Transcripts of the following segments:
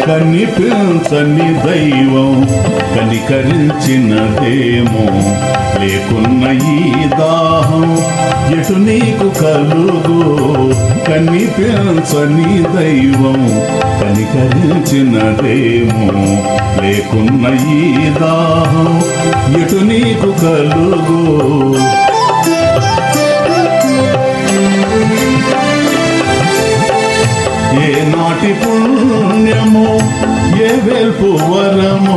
కనిపించని దైవం కనికరించినదేమో. లేకున్న ఈ దాహం ఎటు నీకు కలుగు? కనిపించని దైవం కనికరించినదేమో. లేకున్న ఈ దాహం ఎటు నీకు కలుగు? నాటి పుణ్యము ఏ వెల్పు వరము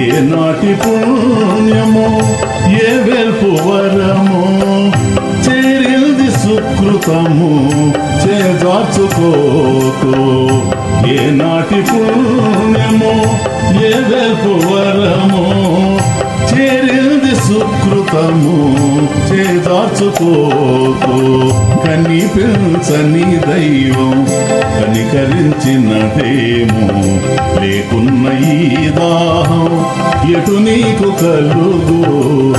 ఏ నాటి పుణ్యము ఏ వెల్పు వరము. చేరింది సుకృతము చేదార్చుకోకు ఏ నాటి పుణ్యము ఏ వెల్పు వరము చేరి సుకృతము చేదార్చుకోకు. కనిపించని దైవం కనికరించినదేమో. లేకున్న ఈ దాహం ఎటు నీకు కలుగు?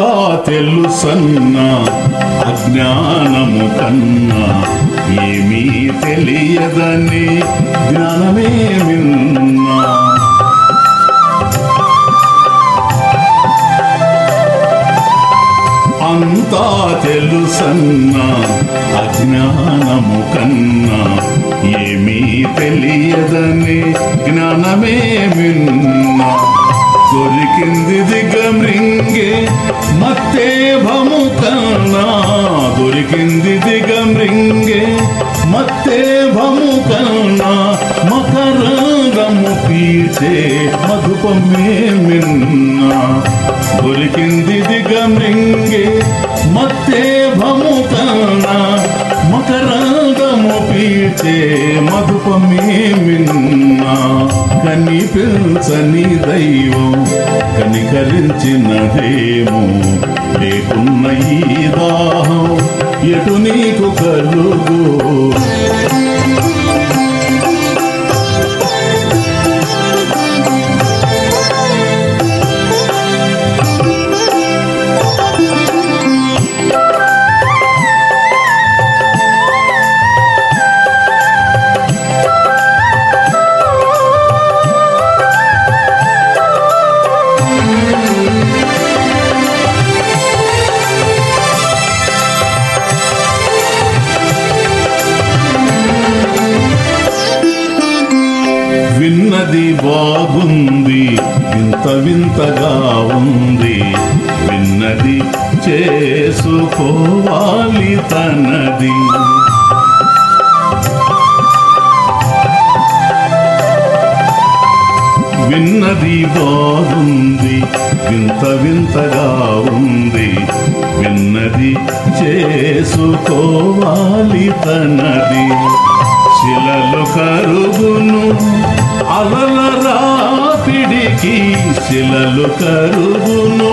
అంతా తెలుసన్న అజ్ఞానము కన్నా. ఏమీ తెలియదని జ్ఞానమే విన్నా అంతా తెలుసన్న అజ్ఞానము కన్నా. ఏమీ తెలియదని జ్ఞానమే విన్నా దొరికింది దిగమ్రింగే మత్తే భము కన్నా దొరికింది దిగమ్రింగే మత్తే భము కన్నా మకరంగము పీచే మధుపమే మిన్నా. దొరికింది దిగమ్రింగే మత్తే భము కన్నా పీచే మధుపమే మిన్నా కనిపించని దైవం కనికరించినదేమో లేకున్న ఈ దాహం. ఎటు నీకు కలుగు? విన్నది బాగుంది వింత వింతగా ఉంది. విన్నది చేసుకోవాలి తనది. విన్నది బాగుంది వింత వింతగా ఉంది. విన్నది చేసుకోవాలి తనది. శిలలు కరుగు అలల రాపిడికి శిలలు కరువును.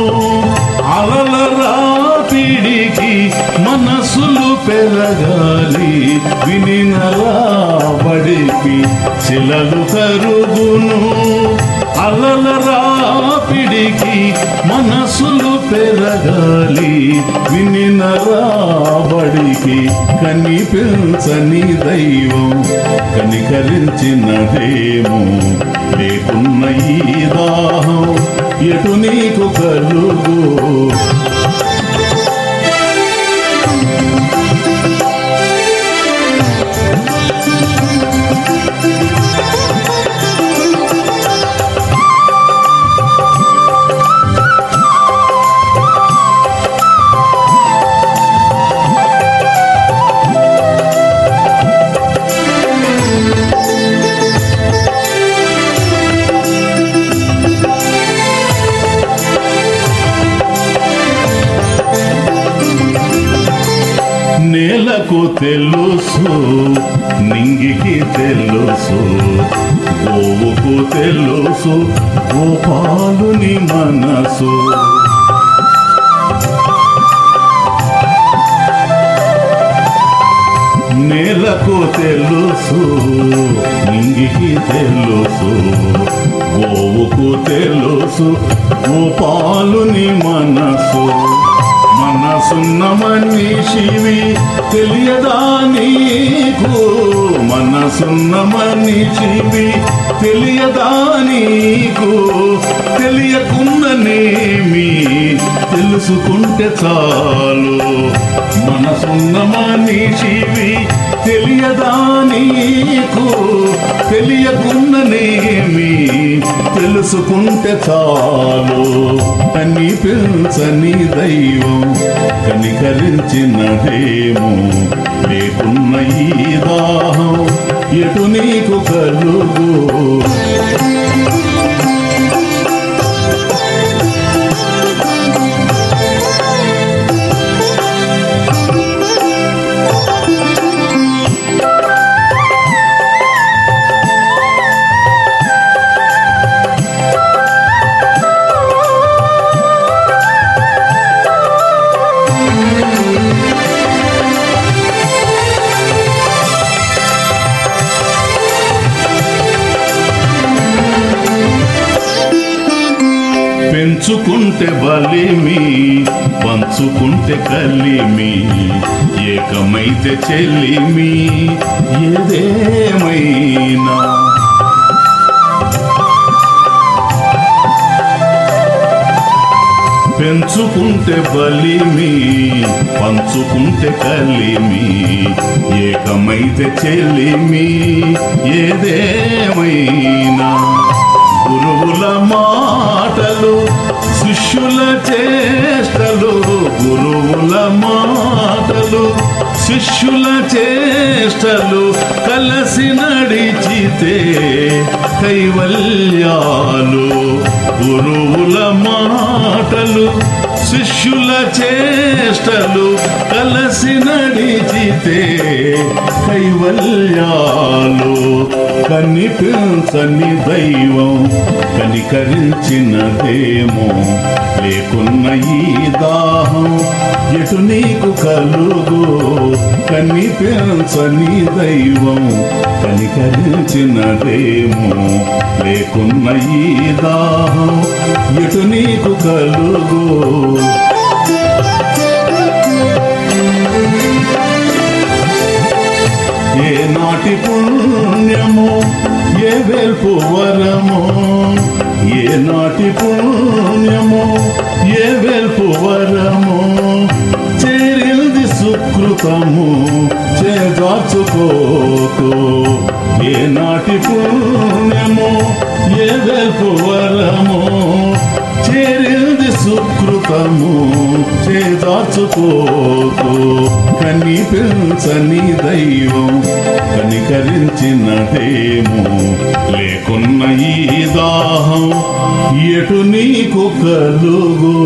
అలల రాపిడికి మనసులు పెరగాలి. వినినరాబడికి శిలలు కరుగును అలల రాపిడికి మనసులు పెరగాలి. వినిన రాబడికి కనిపించని దైవం కనికరించినదేమో లేకున్న ఈ దాహం ఎటు నీకు కలుగు? నేలకు తెలుసు నింగికి తెలుసు గోవుకు తెలుసు గోపాలుని మనసు. నేలకు తెలుసు నింగికి తెలుసు గోవుకు తెలుసు గోపాలుని మనసు. మనసున్న మనిషివి తెలియదా నీకు? మనసున్న మనిషివి తెలియదా నీకు? తెలియకుండానేమి? తెలుసుకుంటే చాలు. మనసున్న మనిషివి తెలియదా నీకు? తెలియకుండానేమి? తెలుసుకుంటే చాలు. కనిపించని దైవం కనికరించినదేమో లేకున్న ఈ దాహం. ఎటు నీకు కలుగు? పంచుకుంటే బలిమి పంచుకుంటే కలిమి ఏకమైతే చెల్లిమి ఏదేమైనా. పెంచుకుంటే బలిమి పంచుకుంటే కలిమి ఏకమైతే చెల్లిమి ఏదేమైనా. గురువుల మాటలు శిష్యుల చేష్టలు గురువుల మాటలు. శిష్యుల చేష్టలు కలసి నడిచితే కైవల్యాలు గురువుల మాటలు. శిష్యుల చేష్టలు కలసి నడిచితే కైవల్యాలు కనిపించని దైవం కనికరించినదేమో. లేకున్న ఈ దాహం ఎటు నీకు కలుగు? కనిపించని దైవం కనికరించినదేమో లేకున్న ఈ దాహం ఎటు నీకు కలుగు? ఏ నాటి పుణ్యమో ఏ వెల్పు వరమో? ఏ నాటి పుణ్యమో ఏ వెల్పు వరమో? సుకృతము చేదార్చుకోకు ఏ నాటి పుణ్యము ఏ వెల్పు వరము చేరింది సుకృతము. చేదార్చుకోకు కనిపించని దైవం కనికరించినదేమో. లేకున్న ఈ దాహం ఎటు నీకు కలుగు?